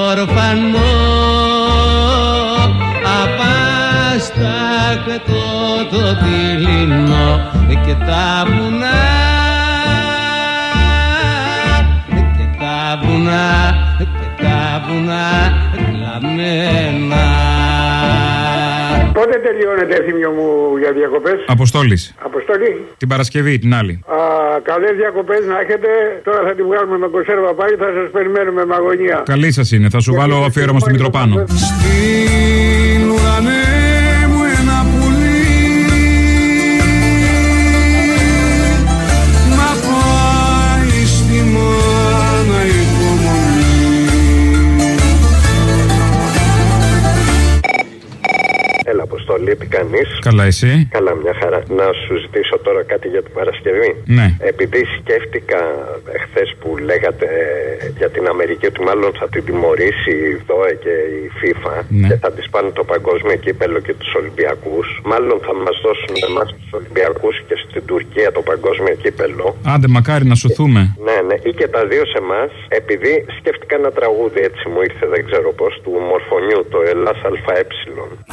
ορφανό. Απάστακτο το δειλινό και τα βουνά. Και τα βουνά και τα βουνά κλαμμένα Πότε τελειώνεται, Θήμιο μου, για διακοπές; Αποστόλης. Αποστολή. Την Παρασκευή, την άλλη. Α, καλές διακοπές να έχετε. Τώρα θα τη βγάλουμε με κονσέρβα πάλι, θα σας περιμένουμε με αγωνία. Καλή σας είναι, θα σου βάλω αφιέρωμα στο Μητροπάνο. Στην ουρανέ μου Έλα, Αποστολή, τι κάνεις; Καλά, εσύ; Καλά, μια χαρά. Να σου ζητήσω τώρα κάτι για την Παρασκευή. Ναι. Επειδή σκέφτηκα εχθέ που λέγατε ε, για την Αμερική ότι μάλλον θα την τιμωρήσει η ΔΟΕ και η FIFA Ναι. και θα της πάνε το παγκόσμιο κύπελο και τους Ολυμπιακούς. Μάλλον θα μας δώσουν εμάς τους Ολυμπιακούς και στην Τουρκία το παγκόσμιο κύπελο. Άντε, μακάρι να σωθούμε. Ναι, ναι, ή και τα δύο σε εμάς, επειδή σκέφτηκα ένα τραγούδι έτσι μου ήρθε, δεν ξέρω πώς, του Μορφωνιού, το Ελλάς ΑΕ.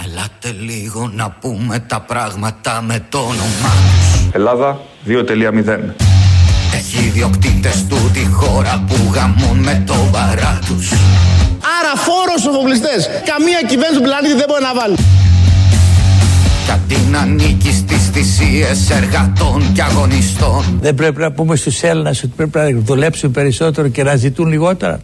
Ελάτε λίγο να πούμε τα πράγματα με το όνομά τους Ελλάδα 2.0 Έχει ιδιοκτήτες του τη χώρα που γαμούν με το βαρά τους Άρα φόρος στους εφοπλιστέ. Καμία κυβέρνηση του πλανήτη δεν μπορεί να βάλει. Κι αντί να ανήκει στις θυσίες εργατών και αγωνιστών Δεν πρέπει να πούμε στους Έλληνες ότι πρέπει να δουλέψουν περισσότερο και να ζητούν λιγότερα.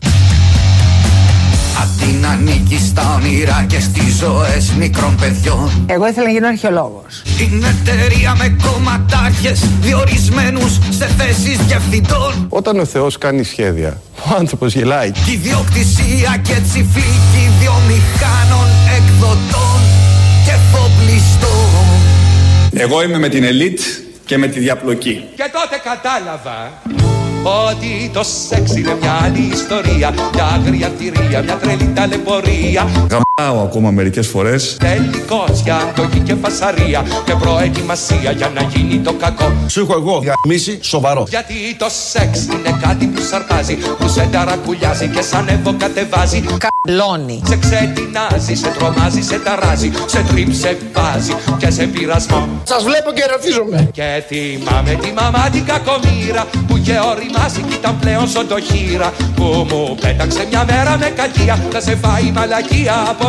Αντί να ανήκει στα όνειρα και στις ζωές μικρών παιδιών Εγώ ήθελα να γίνω αρχαιολόγος. Την εταιρεία με κομματάρχες διορισμένους σε θέσεις διευθυντών Όταν ο Θεός κάνει σχέδια, ο άνθρωπος γελάει. Τη διοκτησία και τσιφλίκη βιομηχάνων εκδοτών και εφοπλιστών Εγώ είμαι με την ελίτ και με τη διαπλοκή. Και τότε κατάλαβα ότι το σεξ είναι μια άλλη ιστορία. Μια άγρια θηρία, μια τρελή ταλαιπωρία Πάω ακόμα μερικές φορές. Τελικώς για το και φασαρία και προετοιμασία για να γίνει το κακό. Σου έχω εγώ μίση σοβαρό. Γιατί το σεξ είναι κάτι που σαρπάζει, που σε ταρακουλιάζει και σαν εύω κατεβάζει. Καλώνει. Σε ξετινάζει, σε τρομάζει, σε ταράζει, σε τρίψε βάζει και σε πειρασμό. Σας βλέπω και ερωτίζομαι. Και θυμάμαι τη μαμά την κακομήρα που είχε οριμάσει κι ήταν πλέον σοντοχύρα που μου πέταξε μια μέρα με κακία θα σε φάει η μαλακία από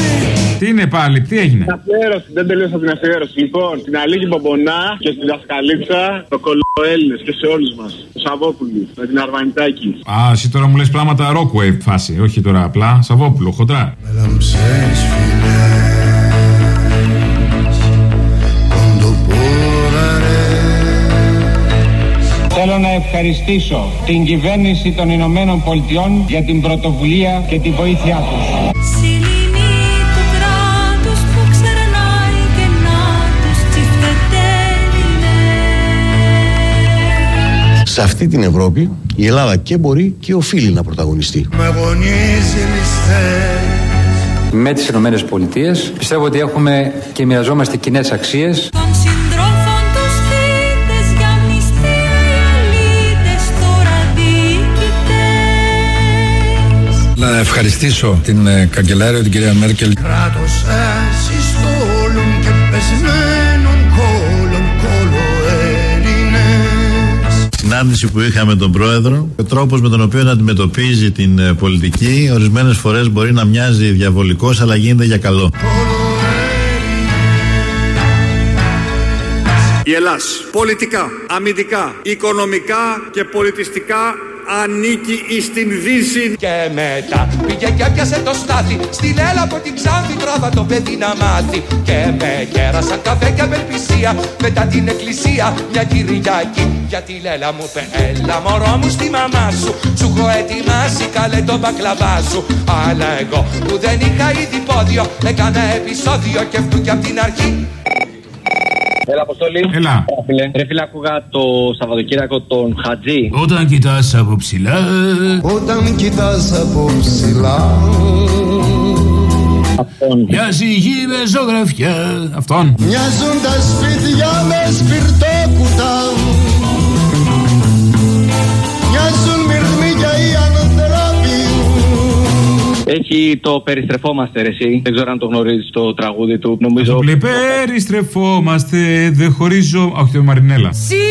Τι είναι πάλι, τι έγινε; Αφιέρωση, δεν τελείωσα την αφιέρωση. Λοιπόν, την Αλίκη Μπομπονά και στην Δασκαλίτσα, το κολοέλληνε και σε όλους μας. Το Σαββόπουλο, με την Αρβανιτάκη. Α, εσύ τώρα μου λες πράγματα rockwave φάση, όχι τώρα απλά Σαββόπουλο, χοντρά. Θέλω να ευχαριστήσω την κυβέρνηση των Ηνωμένων Πολιτειών για την πρωτοβουλία και τη βοήθειά τους. Σε αυτή την Ευρώπη η Ελλάδα και μπορεί και οφείλει να πρωταγωνιστεί. Με τις Ηνωμένες Πολιτείες πιστεύω ότι έχουμε και μοιραζόμαστε κοινές αξίες. Να ευχαριστήσω την ε, καγκελάριο, την κυρία Μέρκελ. Κράτος συνάντηση που είχαμε τον πρόεδρο, ο τρόπος με τον οποίο αντιμετωπίζει την ε, πολιτική, ορισμένες φορές μπορεί να μοιάζει διαβολικός, αλλά γίνεται για καλό. Η Ελλάς πολιτικά, αμυντικά, οικονομικά και πολιτιστικά ανήκει εις την Δύση. Και μετά πήγε και έπιασε το στάθι. Στην έλα από την Ξάνθη τράβα το παιδί να μάθει. Και με κέρασαν καφέ και απελπισία. Μετά την εκκλησία μια Κυριακή. Γιατί Λέλα μου είπε έλα μωρό μου στη μαμά σου. Σου έχω ετοιμάσει καλέ το μπακλαβά σου. Αλλά εγώ που δεν είχα ήδη πόδιο Έκανα επεισόδιο και αυτού και απ' την αρχή Έλα, Αποστολή. Έλα. Ρε φίλε, άκουγα το Σαββατοκύριακο τον Χατζή. Όταν κοιτάς από ψηλά Όταν κοιτάς από ψηλά Αυτόν. Μοιάζει η γη με ζωγραφιά Αυτόν. Μοιάζουν τα σπίτια με σπιρτόκουτα Έχει το περιστρεφόμαστε, ρε, εσύ. Δεν ξέρω αν το γνωρίζεις το τραγούδι του. Νομίζω. Λέει περιστρεφόμαστε, δεν χωρίζω. Όχι, το Μαρινέλα. Συμβιβαζόμαστε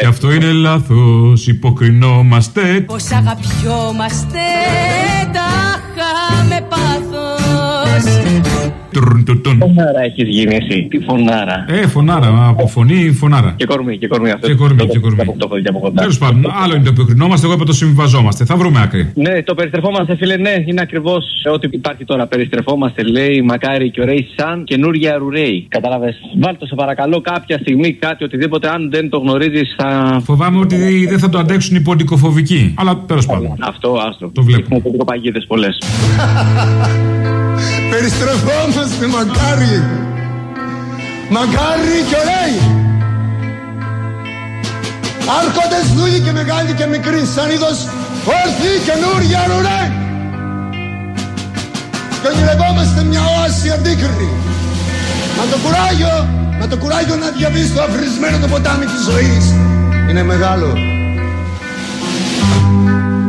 Και αυτό είναι λάθος, υποκρινόμαστε. Πως αγαπιόμαστε Τα χάμε πάθος Τρουντουτουν. Φωνάρα έχεις γίνει εσύ. Τι φωνάρα. Ε, φωνάρα, από φωνή, φωνάρα. Και κορμί, και κορμί αυτό. Και κορμί, Το- και κορμί. Το το έχω δει από κοντά. Τέλος πάντων, άλλο είναι το υποκρινόμαστε, εγώ είπα το συμβιβαζόμαστε. Θα βρούμε άκρη. Ναι, το περιστρεφόμαστε, φίλε, ναι, είναι ακριβώς ό,τι υπάρχει τώρα. Περιστρεφόμαστε, λέει, μακάρι και ωραίοι σαν καινούργια ρουρέι. Κατάλαβες. Βάλτε το σε παρακαλώ κάποια στιγμή κάτι, οτιδήποτε, αν δεν το γνωρίζεις, θα. Φοβάμαι ότι δεν θα το αντέξουν οι ποντικοφοβικοί. Αλλά τέλος πάντων. Αυτό, άστρο. Το βλέπω. Έχουμε ποντικοπαγίδες πολλές. Περιστρεφόμαστε μακάρι. Μακάρι και ωραίοι. Άρχοντες δούλοι και μεγάλοι και μικροί Σαν είδος όρθιοι καινούρια ρουρέ Και ονειρευόμαστε μια όαση αντίκρινη Μα το κουράγιο Μα το κουράγιο να διαβείς το αφρισμένο το ποτάμι της ζωής. Είναι μεγάλο.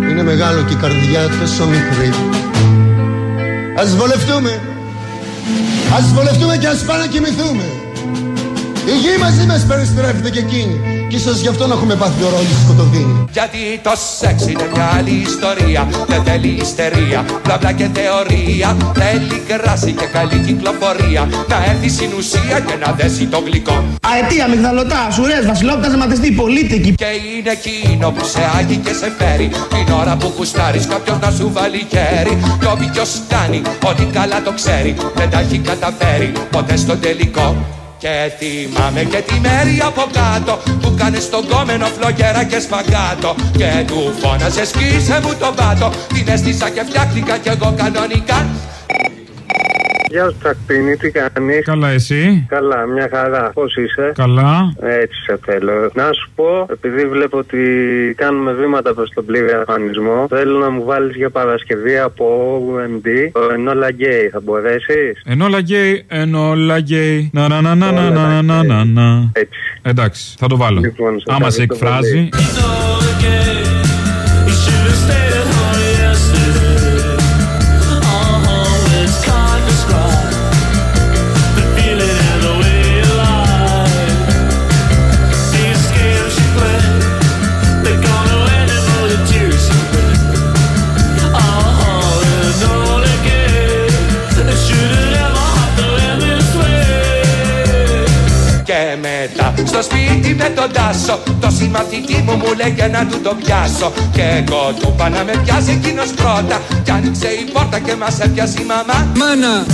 Είναι μεγάλο και η καρδιά τόσο μικρή Ας βολευτούμε. Ας βολευτούμε και ας πάμε να κοιμηθούμε Η γη μας μαζί μας περιστρέφεται και εκείνη. Και ίσως γι' αυτό να έχουμε πάθει το ρόλος στη σκοτωδίνη. Γιατί το σεξ είναι μια άλλη ιστορία Δεν θέλει ιστερία, μπλα μπλα και θεωρία Θέλει κράση και καλή κυκλοφορία Να έρθει στην ουσία και να δέσει το γλυκό Αετία, μυγδαλωτά, σουρές, βασιλόπτα, ζεματιστή, πολίτικη. Και είναι εκείνο που σε άγει και σε φέρει Την ώρα που κουστάρεις κάποιος να σου βάλει χέρι Κι όποιος κάνει ότι καλά το ξέρει Δεν τα έχει καταφέρει ποτέ στο τελικό και θυμάμαι και τη μέρη από κάτω Που κάνε στον κόμενο φλογέρα και σφαγκάτο Και του φώναζες σκίσε μου τον πάτο Την έστησα και φτιάχτηκα κι εγώ κανονικά Γεια σου, Τσακπίνη, τι κάνεις; Καλά, εσύ; Καλά, μια χαρά. Πώς είσαι; Καλά. Έτσι σε θέλω. Να σου πω, επειδή βλέπω ότι κάνουμε βήματα προς τον πλήρη αφανισμό, θέλω να μου βάλεις για Παρασκευή από OMD το Ενόλα Γκέι. Θα μπορέσεις; Ενόλα Γκέι, Ενόλα Γκέι. Να να να να να να να να. Έτσι. Εντάξει, θα το βάλω. Λοιπόν, Άμα σε εκφράζει. Στο σπίτι με τον Τάσο. Το συμμαθητή μου μου λέγε να του το πιάσω. Και εγώ του είπα να με πιάσει εκείνος πρώτα. Κι άνοιξε η πόρτα και μας έπιασε η μαμά. Μάνα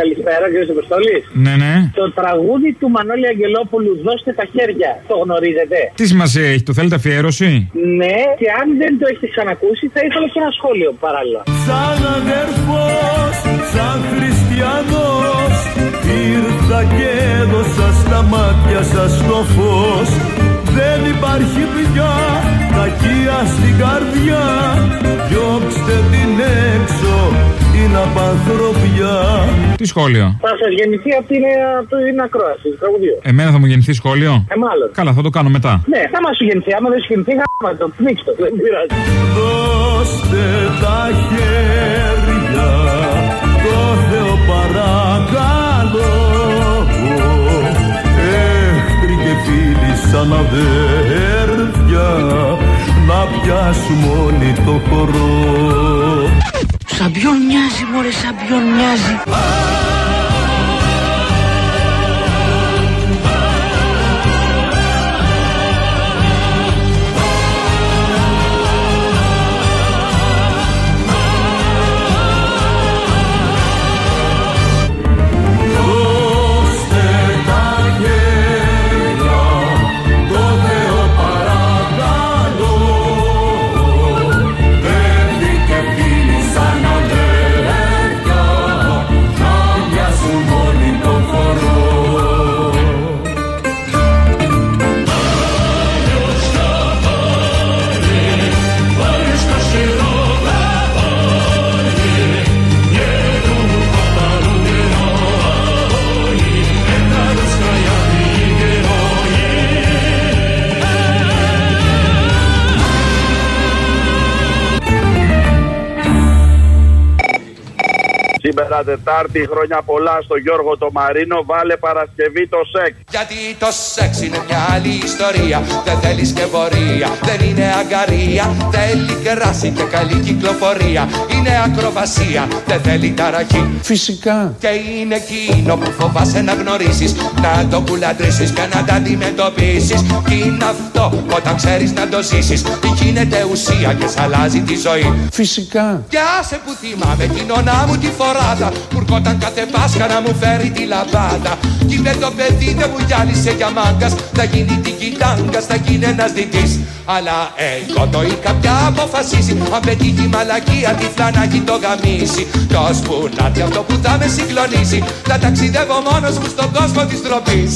Καλησπέρα, κύριε Αποστολή. Ναι, ναι. Το τραγούδι του Μανώλη Αγγελόπουλου, δώστε τα χέρια. Το γνωρίζετε; Τι σημασία έχει, το θέλετε αφιέρωση; Ναι, και αν δεν το έχετε ξανακούσει, θα ήθελα και ένα σχόλιο παράλληλα. Σαν αδερφός, σαν χριστιανός Ήρθα και έδωσα στα μάτια σας το φως Δεν υπάρχει πια κακία στην καρδιά Διώξτε την έξω, είναι απανθρωπιά Τι σχόλιο; Θα σα γεννηθεί από την, από την ακρόαση, το τραγουδίο. Εμένα θα μου γεννηθεί σχόλιο; Ε, μάλλον. Καλά, θα το κάνω μετά. Ναι, θα μας σου γεννηθεί. Άμα δεν σου γεννηθεί, γάμα το. Πνίξ το. Δεν πειράζει. Δώστε τα χέρια το Θεό παρακαλώ Έχτροι και φίλοι σαν αδέρφια να πιάσουμε όλοι το χορό Σαν ποιον μοιάζει, μωρέ, σαν ποιον μοιάζει. Σήμερα Τετάρτη, χρόνια πολλά στο Γιώργο το Μαρίνο. Βάλε Παρασκευή το σεξ. Γιατί το σεξ είναι μια άλλη ιστορία. Δεν θέλεις και πορεία, δεν είναι αγκαρία. Θέλει κράση και καλή κυκλοφορία. Είναι ακροβασία, δεν θέλει ταραχή. Φυσικά. Και είναι εκείνο που φοβάσαι να γνωρίσεις. Να το κουλαντρήσεις και να τα αντιμετωπίσεις. Κι είναι αυτό όταν ξέρεις να το ζήσεις Γίνεται ουσία και σ' αλλάζει τη ζωή. Φυσικά. κι άσε που θυμάμαι την ονά μου τη φοράδα. Που ερχόταν κάθε Πάσχα να μου φέρει τη λαμπάδα. Κι είπε το παιδί δεν μου γυάλισε για μάγκας. Θα γίνει την κοιτάγκας, θα γίνει ένας διτής. Αλλά εγώ το είχα πια αποφασίσει. Αν πετύχει η μαλακία τυφλά να έχει το γαμίσει. Κι ώσπου να έρθει αυτό που θα με συγκλονίσει. Θα ταξιδεύω μόνος μου στον κόσμο της τροπής